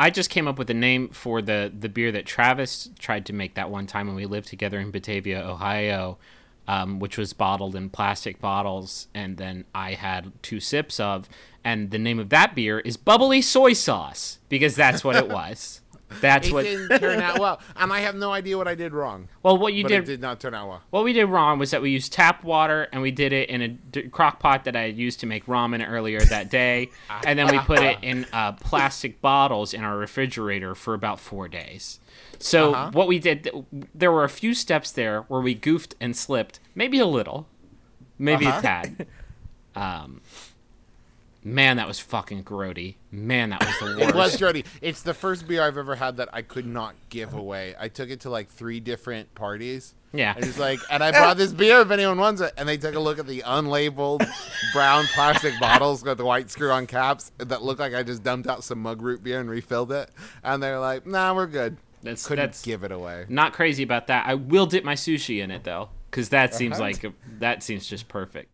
I just came up with a name for the the beer that Travis tried to make that one time when we lived together in Batavia, Ohio, um, which was bottled in plastic bottles, and then I had two sips of. And the name of that beer is Bubbly Soy Sauce because that's what it was. That's It what. didn't turn out well, and I have no idea what I did wrong. Well, what you did did not turn out well. What we did wrong was that we used tap water and we did it in a d- crock pot that I had used to make ramen earlier that day. and then we put it in uh, plastic bottles in our refrigerator for about four days. So, Uh-huh. what we did, there were a few steps there where we goofed and slipped, maybe a little, maybe Uh-huh. a tad. Um, man, that was fucking grody. Man, that was the worst. It was grody. It's the first beer I've ever had that I could not give away. I took it to like three different parties. Yeah. And it's like, and I brought this beer if anyone wants it. And they took a look at the unlabeled brown plastic bottles with the white screw on caps that look like I just dumped out some mug root beer and refilled it. And they're like, nah, we're good. That's- Couldn't that's- give it away. Not crazy about that. I will dip my sushi in it though, because that seems Uh-huh. like a, that seems just perfect.